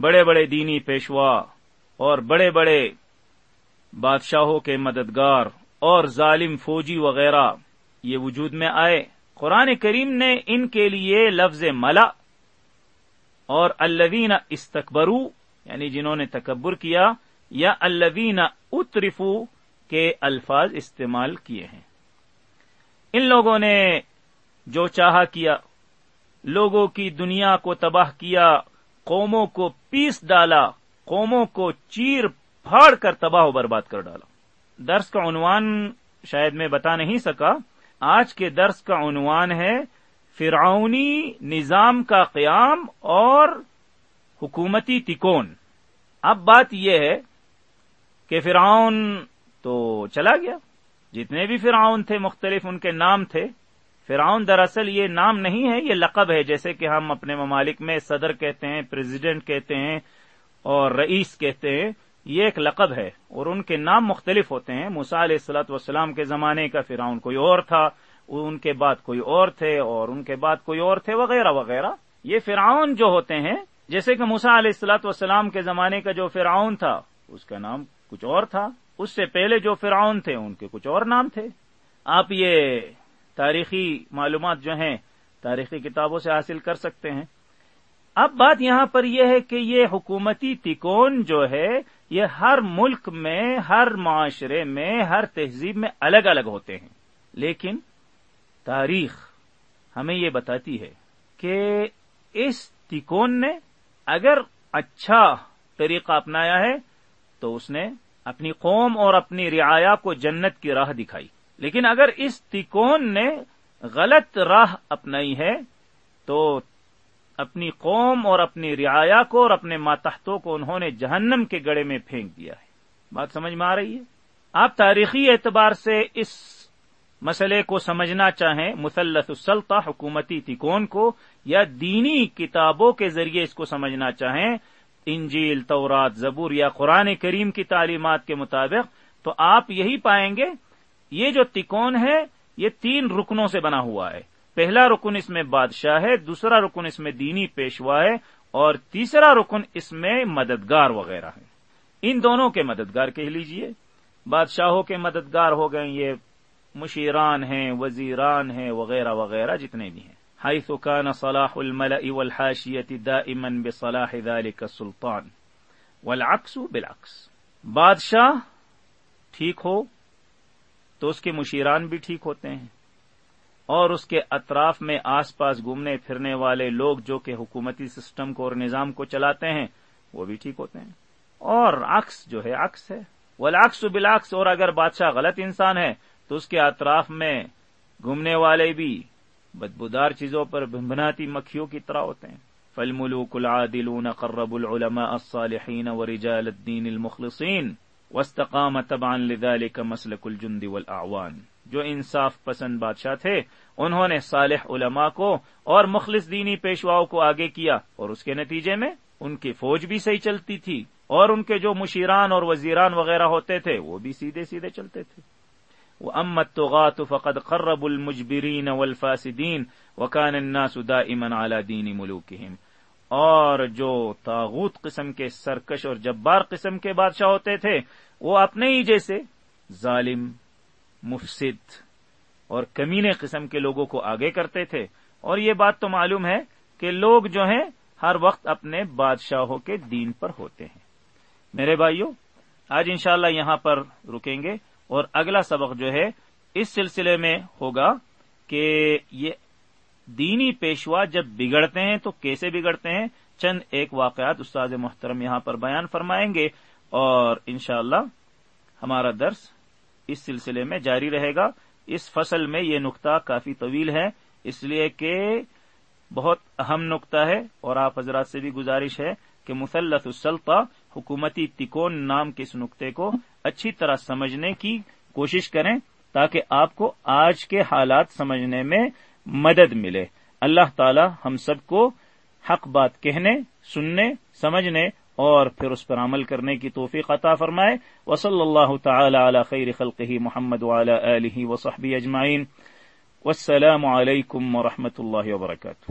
بڑے بڑے دینی پیشوا اور بڑے بڑے بادشاہوں کے مددگار اور ظالم فوجی وغیرہ یہ وجود میں آئے۔ قرآن کریم نے ان کے لیے لفظ ملا اور الوین استقبرو یعنی جنہوں نے تکبر کیا، یا الوین اترفو کے الفاظ استعمال کیے ہیں۔ ان لوگوں نے جو چاہا کیا، لوگوں کی دنیا کو تباہ کیا قوموں کو پیس ڈالا، قوموں کو چیر پھاڑ کر تباہ و برباد کر ڈالا۔ درس کا عنوان شاید میں بتا نہیں سکا۔ آج کے درس کا عنوان ہے، فرعونی نظام کا قیام اور حکومتی تکون۔ اب بات یہ ہے کہ فرعون تو چلا گیا۔ جتنے بھی فرعون تھے، مختلف ان کے نام تھے۔ فرعون دراصل یہ نام نہیں ہے، یہ لقب ہے، جیسے کہ ہم اپنے ممالک میں صدر کہتے ہیں پریزیڈنٹ کہتے ہیں اور رئیس کہتے ہیں، یہ ایک لقب ہے اور ان کے نام مختلف ہوتے ہیں۔ موسا علیہ السلاۃ والسلام کے زمانے کا فرعون کوئی اور تھا، ان کے بعد کوئی اور تھے اور ان کے بعد کوئی اور تھے، وغیرہ وغیرہ۔ یہ فرعون جو ہوتے ہیں، جیسے کہ موسا علیہ السلاۃ والسلام کے زمانے کا جو فرعون تھا، اس کا نام کچھ اور تھا۔ اس سے پہلے جو فرعون تھے، ان کے کچھ اور نام تھے۔ آپ یہ تاریخی معلومات جو ہیں، تاریخی کتابوں سے حاصل کر سکتے ہیں۔ اب بات یہاں پر یہ ہے کہ یہ حکومتی تکون جو ہے، یہ ہر ملک میں، ہر معاشرے میں، ہر تہذیب میں الگ الگ ہوتے ہیں۔ لیکن تاریخ ہمیں یہ بتاتی ہے کہ اس تکون نے اگر اچھا طریقہ اپنایا ہے، تو اس نے اپنی قوم اور اپنی رعایا کو جنت کی راہ دکھائی۔ لیکن اگر اس تکون نے غلط راہ اپنائی ہے، تو اپنی قوم اور اپنی رعایا کو اور اپنے ماتحتوں کو انہوں نے جہنم کے گڑے میں پھینک دیا ہے۔ بات سمجھ میں آ رہی ہے؟ آپ تاریخی اعتبار سے اس مسئلے کو سمجھنا چاہیں مسلط السلطہ، حکومتی تکون کو، یا دینی کتابوں کے ذریعے اس کو سمجھنا چاہیں، انجیل، تورات، زبور یا قرآن کریم کی تعلیمات کے مطابق، تو آپ یہی پائیں گے یہ جو تکون ہے، یہ تین رکنوں سے بنا ہوا ہے۔ پہلا رکن اس میں بادشاہ ہے، دوسرا رکن اس میں دینی پیشوا ہے، اور تیسرا رکن اس میں مددگار وغیرہ ہے ان دونوں کے مددگار کہہ لیجیے۔ بادشاہوں کے مددگار ہو گئے، یہ مشیران ہیں، وزیران ہیں، وغیرہ وغیرہ جتنے بھی ہیں۔ ہائی سکان صلاح الملا والحاشیت دائما بصلاح ذلك السلطان، والعکس بالعکس۔ بادشاہ ٹھیک ہو تو اس کے مشیران بھی ٹھیک ہوتے ہیں۔ اور اس کے اطراف میں آس پاس گھومنے پھرنے والے لوگ جو کہ حکومتی سسٹم کو اور نظام کو چلاتے ہیں، وہ بھی ٹھیک ہوتے ہیں۔ اور عکس جو ہے، عکس ہے۔ ولاکس بلاکس اور اگر بادشاہ غلط انسان ہے، تو اس کے اطراف میں گھومنے والے بھی بدبودار چیزوں پر بنبناتی مکھیوں کی طرح ہوتے ہیں۔ فل ملوک العادلون قرب العلماء الصالحین ورجال الدین المخلصین۔ واستقام تبعا لذلك مسلك الجند والاعوان جو انصاف پسند بادشاہ تھے، انہوں نے صالح علماء کو اور مخلص دینی پیشواؤں کو آگے کیا اور اس کے نتیجے میں ان کی فوج بھی صحیح چلتی تھی اور ان کے جو مشیران اور وزیران وغیرہ ہوتے تھے، وہ بھی سیدھے سیدھے چلتے تھے۔ وہ امت تو غات فقط قرب المجبرین والفاسدین وکان الناس دائما على دین ملوکہم اور جو تاغوت قسم کے سرکش اور جبار قسم کے بادشاہ ہوتے تھے، وہ اپنے ہی جیسے ظالم، مفسد اور کمینے قسم کے لوگوں کو آگے کرتے تھے۔ اور یہ بات تو معلوم ہے کہ لوگ جو ہیں، ہر وقت اپنے بادشاہوں کے دین پر ہوتے ہیں۔ میرے بھائیوں، آج انشاءاللہ یہاں پر رکیں گے اور اگلا سبق جو ہے، اس سلسلے میں ہوگا کہ یہ دینی پیشوا جب بگڑتے ہیں تو کیسے بگڑتے ہیں؟ چند ایک واقعات استاد محترم یہاں پر بیان فرمائیں گے اور انشاءاللہ ہمارا درس اس سلسلے میں جاری رہے گا۔ اس فصل میں یہ نقطہ کافی طویل ہے، اس لیے کہ بہت اہم نقطہ ہے اور آپ حضرات سے بھی گزارش ہے کہ مسلط السلطہ حکومتی تکون نام کے اس نقطے کو اچھی طرح سمجھنے کی کوشش کریں تاکہ آپ کو آج کے حالات سمجھنے میں مدد ملے۔ اللہ تعالی ہم سب کو حق بات کہنے، سننے، سمجھنے اور پھر اس پر عمل کرنے کی توفیق عطا فرمائے۔ وصلی اللہ تعالی علی خیر خلقہ محمد وعلی آلہ وصحبہ اجمعین۔ والسلام علیکم ورحمۃ اللہ وبرکاتہ۔